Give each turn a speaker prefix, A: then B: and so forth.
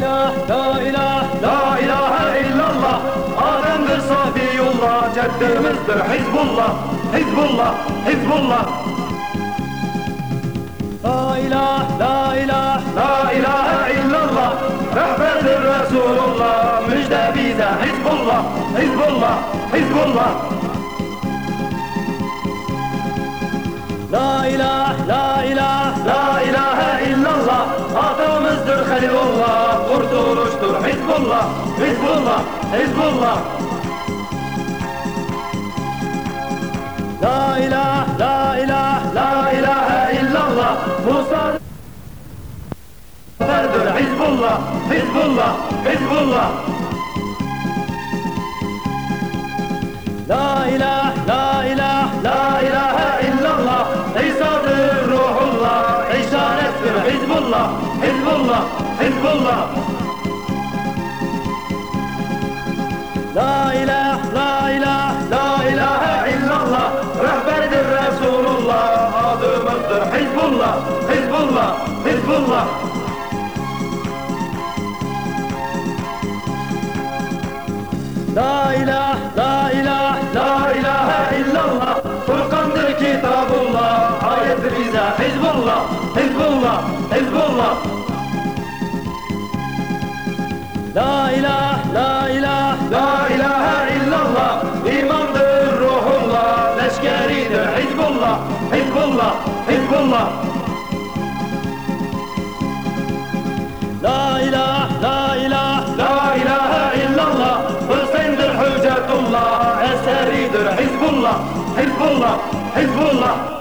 A: la ilah, la ilahe illallah. Adem'dir Safiyullah, ceddimizdir Hizbullah Hizbullah, Hizbullah. La ilah, la ilah, la ilahe illallah. Rehberdir Resulullah, müjde bize Hizbullah, Hizbullah, Hizbullah. La ilah, la ilah, la ilahe illallah. Atamızdır Halilullah, kurtuluştur Hizbullah, Hizbullah, Hizbullah La ilah, la ilah, la ilahe illallah. Musa Ferdir Hizbullah, Hizbullah, Hizbullah La ilah, la ilah, la ilahe illallah. İsa'dır ruhullah, işarettir. Hizbullah, Hizbullah, Hizbullah La ilah, la ilah, la ilahe illallah. Rehberdir Resulullah, adımızdır Hizbullah, Hizbullah, Hizbullah. La ilah, la ilah, la ilahe illallah. Furkandır kitabullah Ayet bize Hizbullah, Hizbullah, Hizbullah. La ilah, Hizbullah, Hizbullah, Hizbullah La ilah, la ilah, la ilahe illallah. Hüseyin'dir hüccetullah Eseridir Hizbullah, Hizbullah, Hizbullah